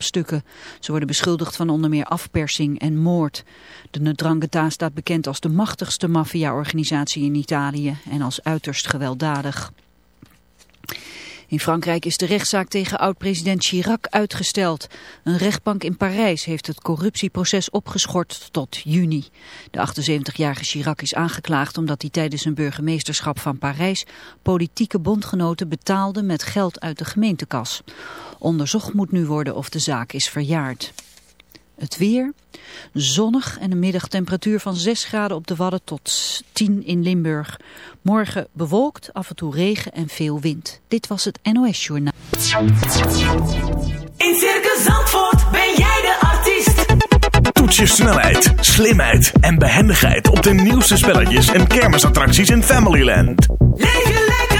grapstukken. Ze worden beschuldigd van onder meer afpersing en moord. De Ndrangheta staat bekend als de machtigste maffia-organisatie in Italië en als uiterst gewelddadig. In Frankrijk is de rechtszaak tegen oud-president Chirac uitgesteld. Een rechtbank in Parijs heeft het corruptieproces opgeschort tot juni. De 78-jarige Chirac is aangeklaagd omdat hij tijdens zijn burgemeesterschap van Parijs politieke bondgenoten betaalde met geld uit de gemeentekas. Onderzocht moet nu worden of de zaak is verjaard. Het weer, zonnig en een middagtemperatuur van 6 graden op de Wadden tot 10 in Limburg. Morgen bewolkt, af en toe regen en veel wind. Dit was het NOS Journaal. In Circus Zandvoort ben jij de artiest. Toets je snelheid, slimheid en behendigheid op de nieuwste spelletjes en kermisattracties in Familyland. Leef lekker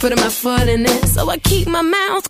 putting my foot in it. So I keep my mouth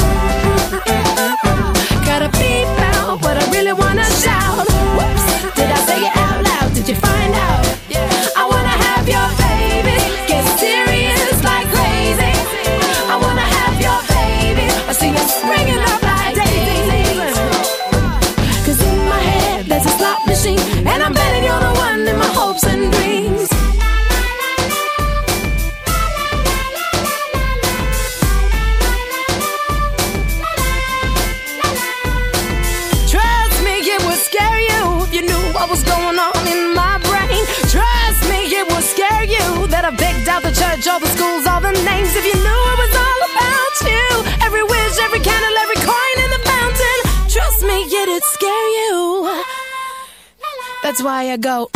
That's why I go.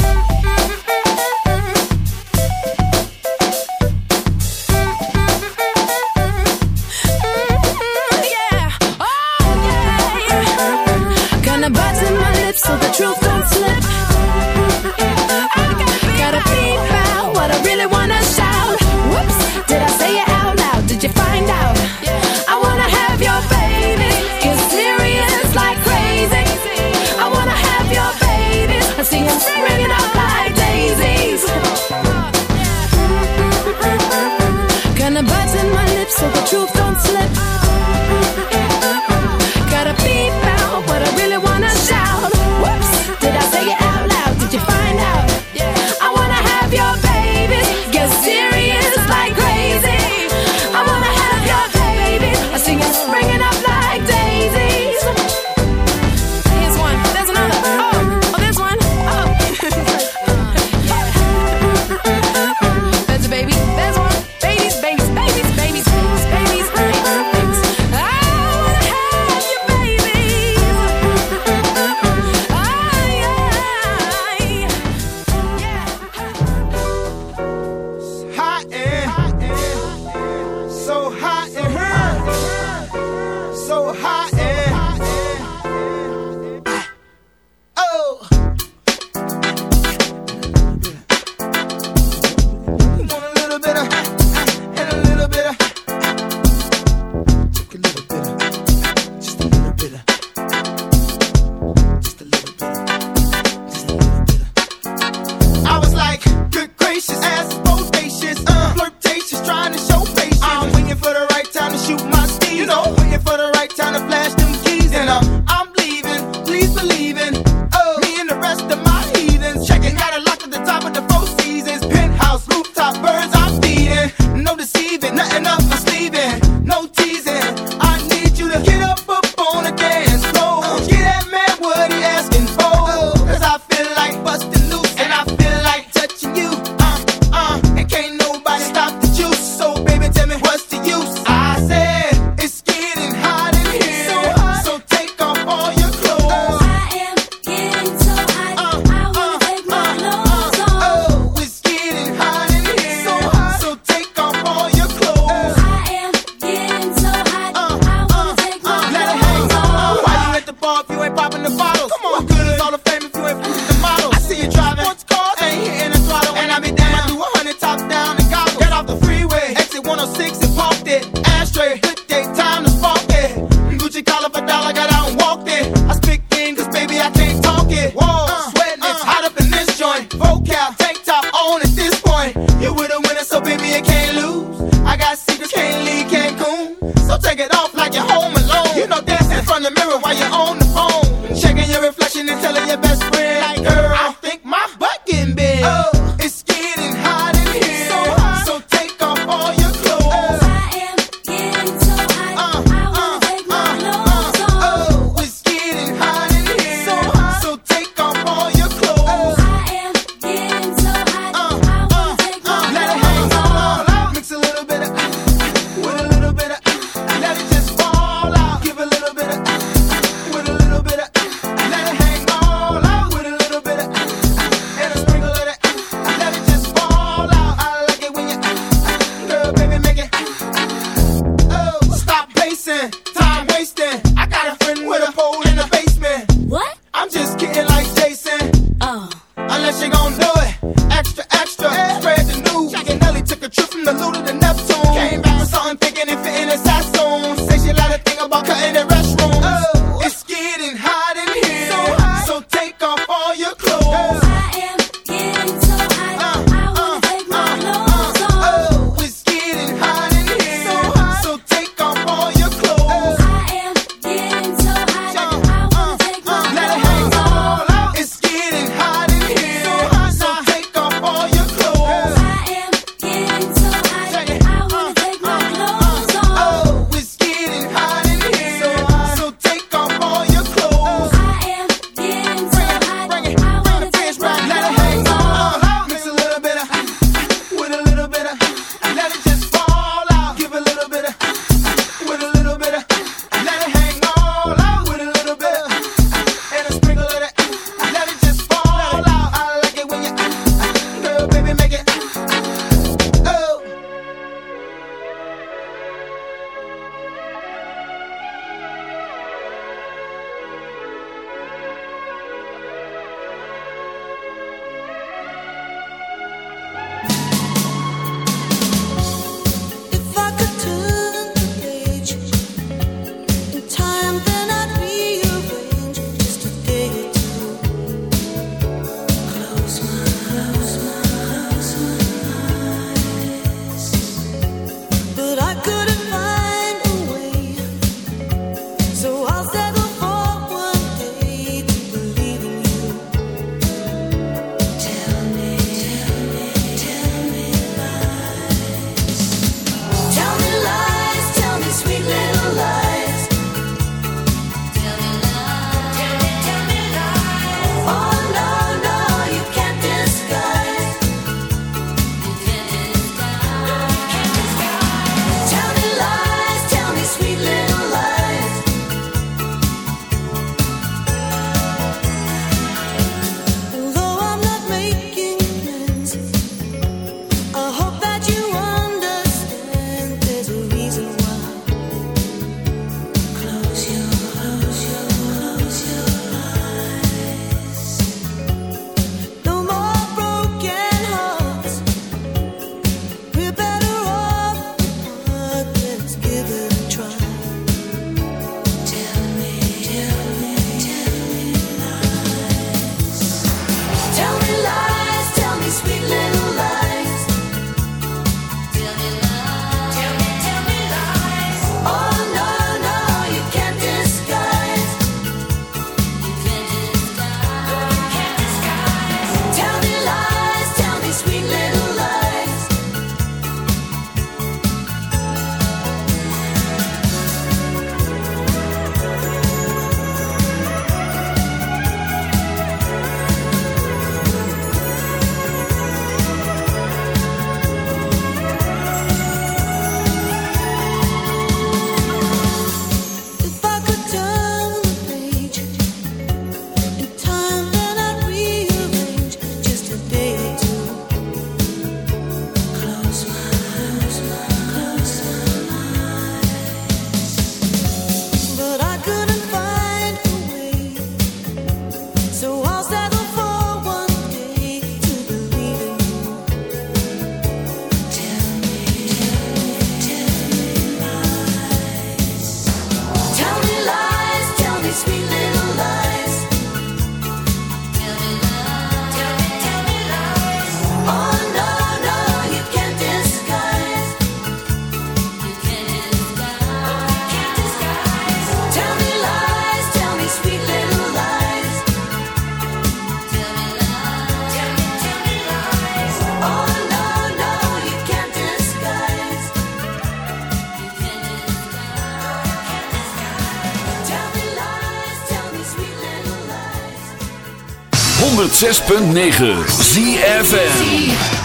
106.9 ZFM.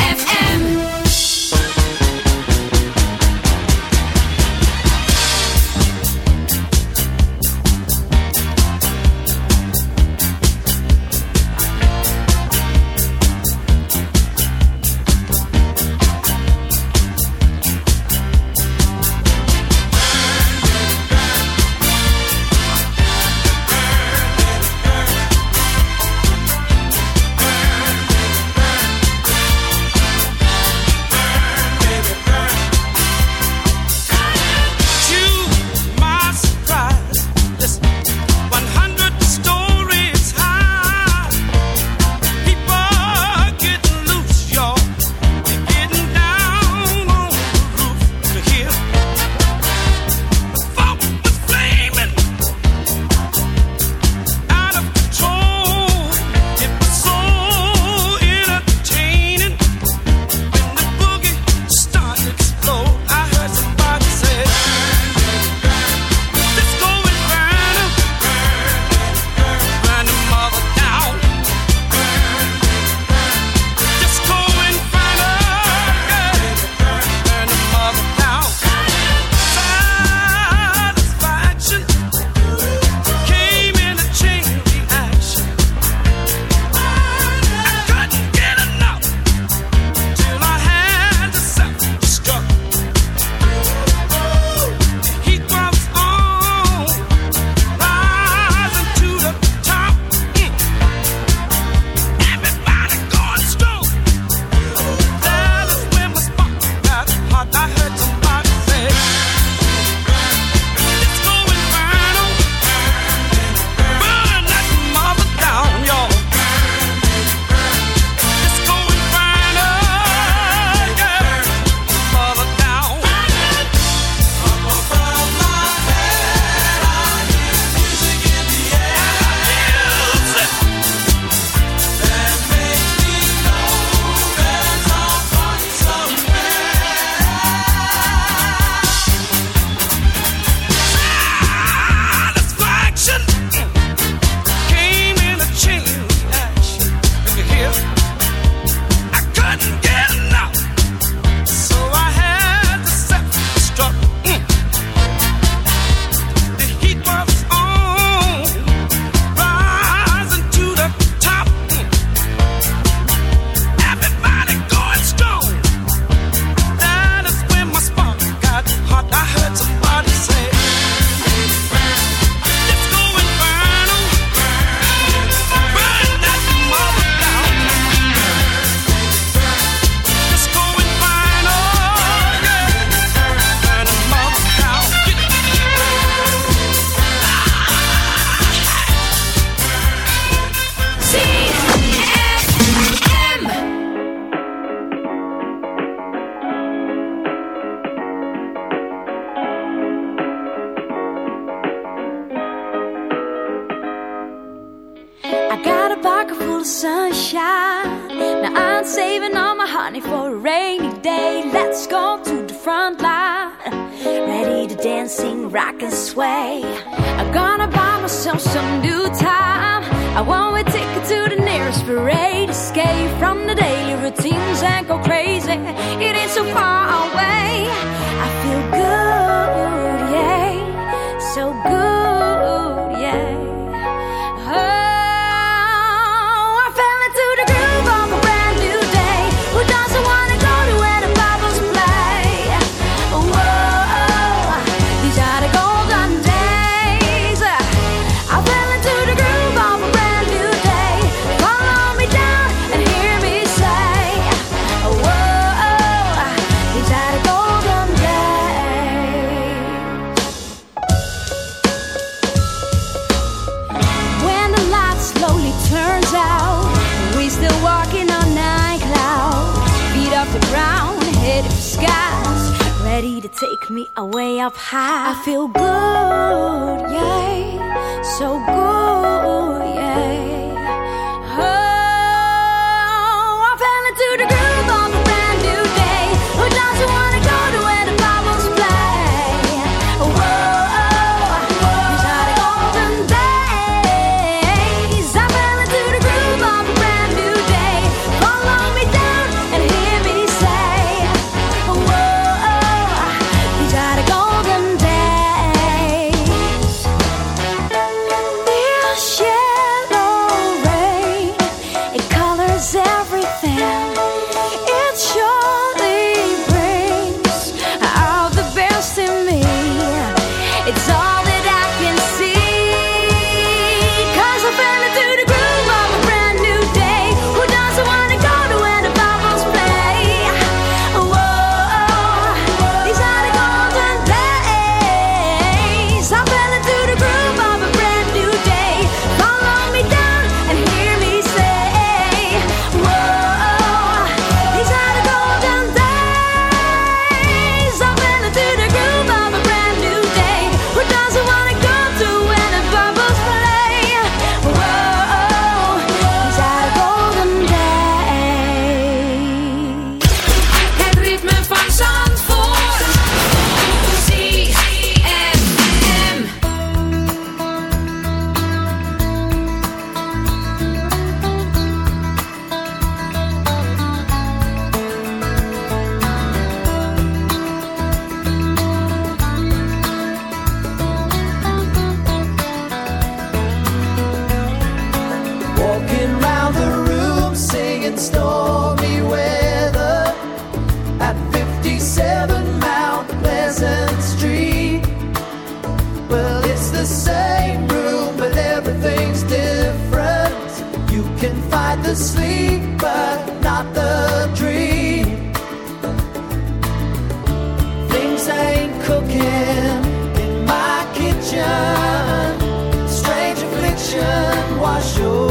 show.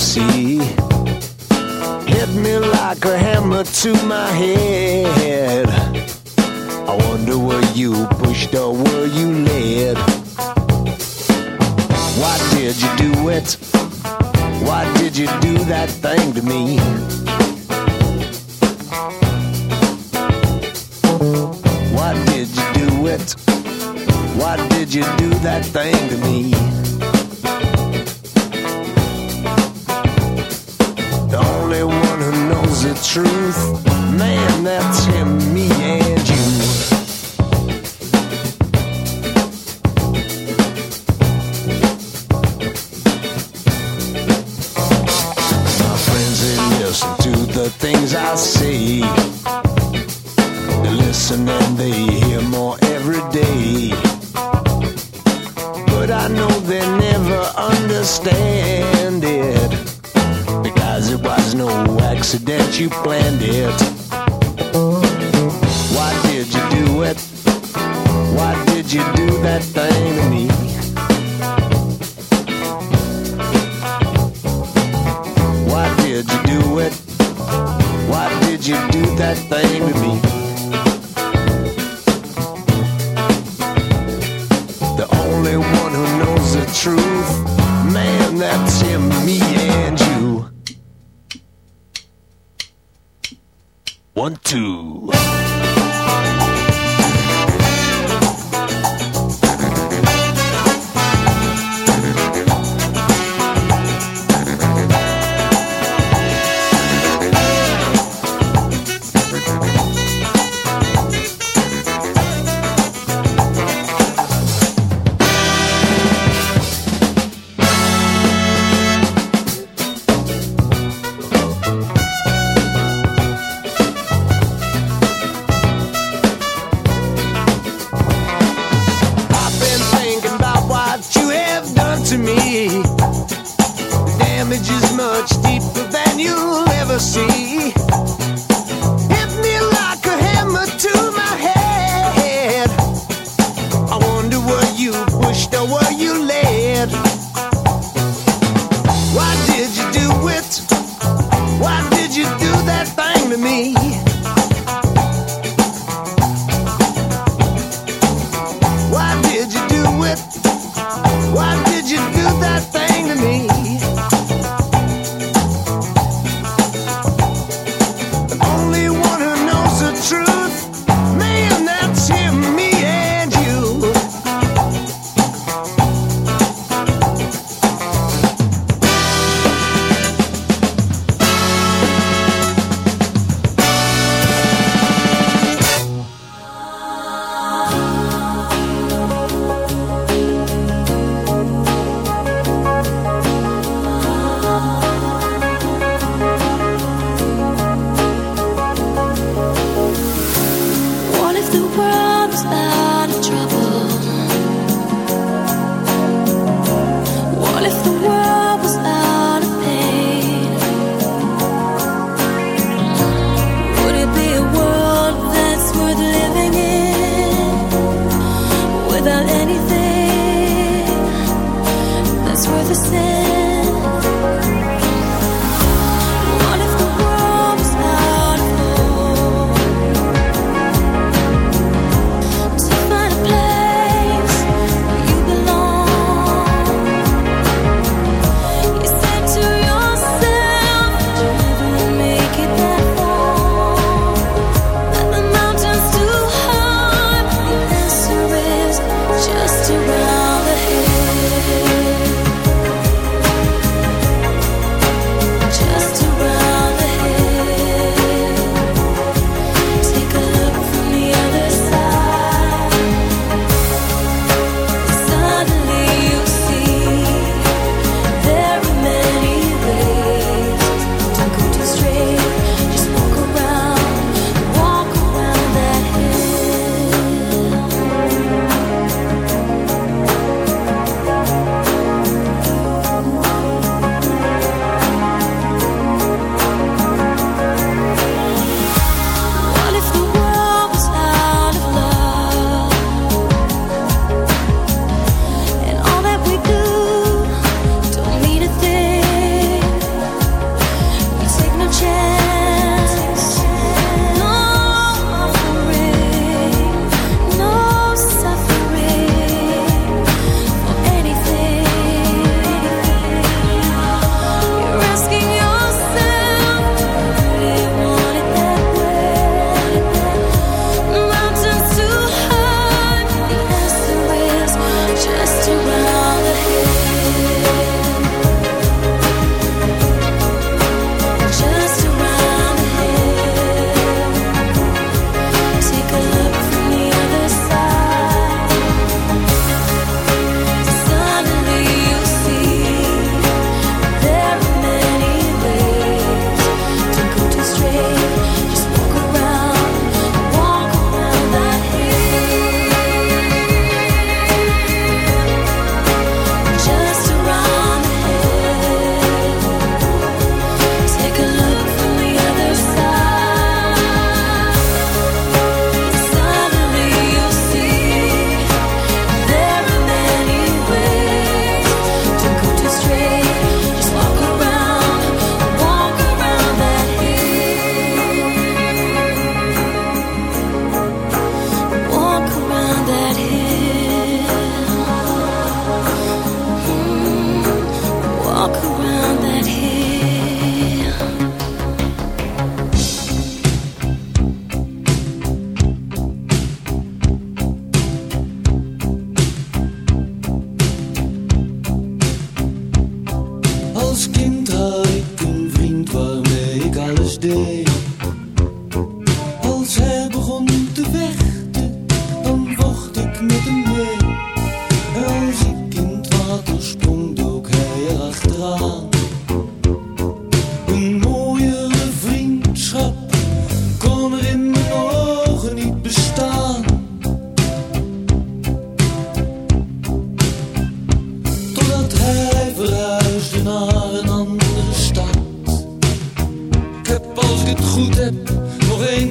see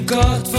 nog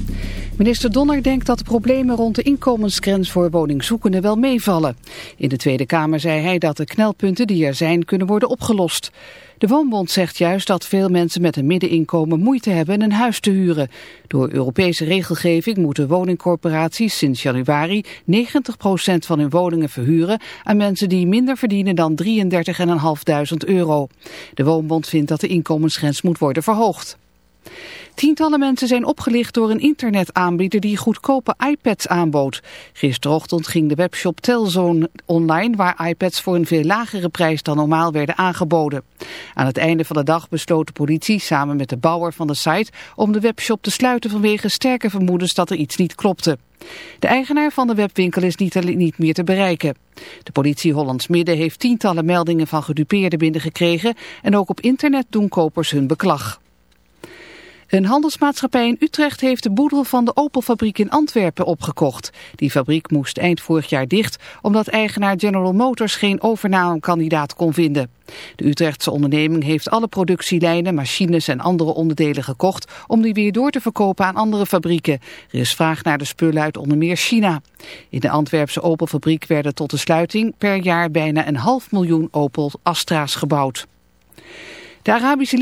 Minister Donner denkt dat de problemen rond de inkomensgrens voor woningzoekenden wel meevallen. In de Tweede Kamer zei hij dat de knelpunten die er zijn kunnen worden opgelost. De Woonbond zegt juist dat veel mensen met een middeninkomen moeite hebben een huis te huren. Door Europese regelgeving moeten woningcorporaties sinds januari 90% van hun woningen verhuren aan mensen die minder verdienen dan 33.500 euro. De Woonbond vindt dat de inkomensgrens moet worden verhoogd. Tientallen mensen zijn opgelicht door een internetaanbieder die goedkope iPads aanbood. Gisterochtend ging de webshop Telzone online waar iPads voor een veel lagere prijs dan normaal werden aangeboden. Aan het einde van de dag besloot de politie samen met de bouwer van de site om de webshop te sluiten vanwege sterke vermoedens dat er iets niet klopte. De eigenaar van de webwinkel is niet, niet meer te bereiken. De politie Hollands Midden heeft tientallen meldingen van gedupeerden binnengekregen en ook op internet doen kopers hun beklag. Een handelsmaatschappij in Utrecht heeft de boedel van de Opel-fabriek in Antwerpen opgekocht. Die fabriek moest eind vorig jaar dicht omdat eigenaar General Motors geen overnamekandidaat kon vinden. De Utrechtse onderneming heeft alle productielijnen, machines en andere onderdelen gekocht om die weer door te verkopen aan andere fabrieken. Er is vraag naar de spullen uit onder meer China. In de Antwerpse Opel-fabriek werden tot de sluiting per jaar bijna een half miljoen Opel Astra's gebouwd. De Arabische